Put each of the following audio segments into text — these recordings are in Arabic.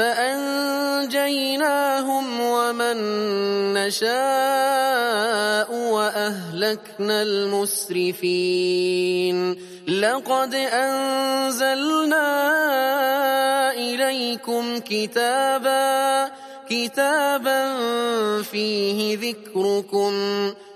فأنجيناهم ومن نشاء وأهلكنا المسرفين. لقد أنزلنا إليكم كتابا كتابا فيه ذكركم.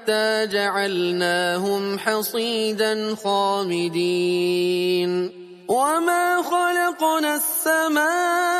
حتى جعلناهم حصيدا خامدين. وما خلقنا السماء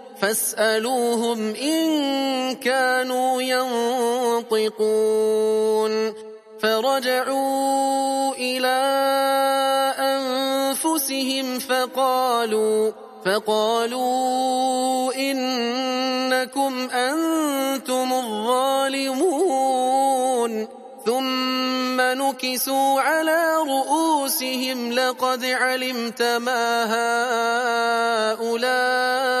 فاسألوهم إن كانوا ينطقون. فرجعوا إلى أنفسهم فقالوا فقالوا إنكم أنتم الظالمون. ثم نكسوا على رؤوسهم لقد علمت ما هؤلاء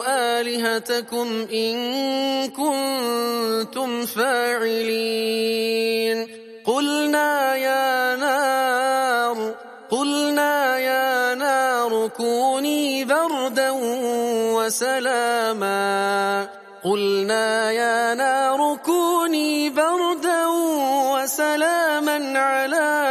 آلهتكم إن كنتم فاعلين. قلنا يا نار قلنا يا نار كوني بردا وسلاما. قلنا يا نار كوني بردا وسلاما على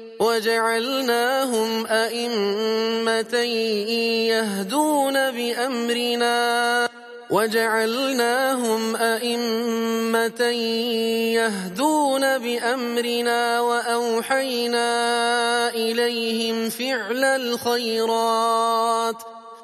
وجعلناهم أئمة يهدون بأمرنا. وجعلناهم أئمة يهدون بأمرنا وأوحينا إليهم فعل الخيرات.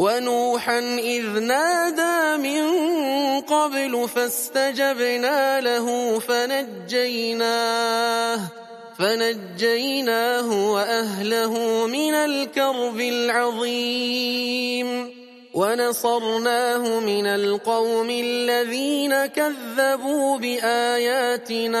ونوحا إذ نادى من قبل فاستجبنا له فنجيناه فنجيناه وأهله من الكرب العظيم ونصرناه من القوم الذين كذبوا بآياتنا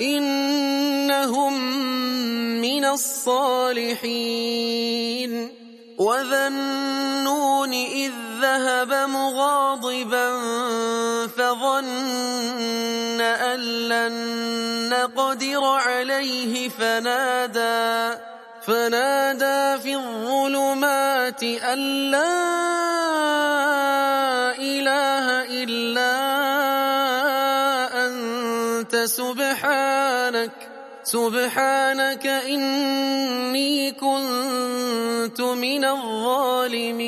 إنهم من الصالحين. وذا النون إذ ذهب مغاضبا فظن أن لن نقدر عليه فنادى فنادى في الظلمات أن سبحانك إني كنت من الظالمين.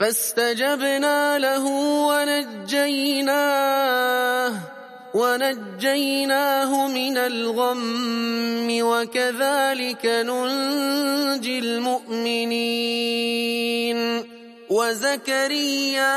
فاستجبنا له ونجيناه ونجيناه من الغم وكذلك ننجي المؤمنين. وزكريا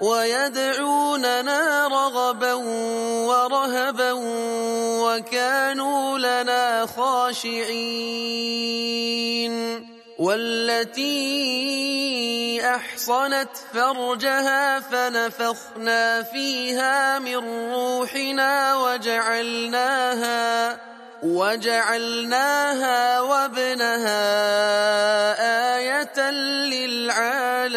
ويدعوننا رغبا ورهبا وكانوا لنا خاشعين. والتي أحصنت فرجها فنفخنا فيها من روحنا وجعلناها وجعلناها وابنها آية للعالمين.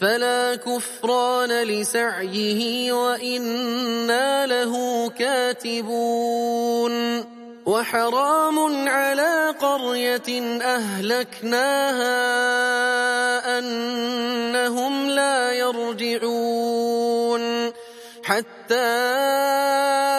فلا كفران لسعيه وإنا له كاتبون. وحرام على قرية أهلكناها أنهم لا يرجعون. حتى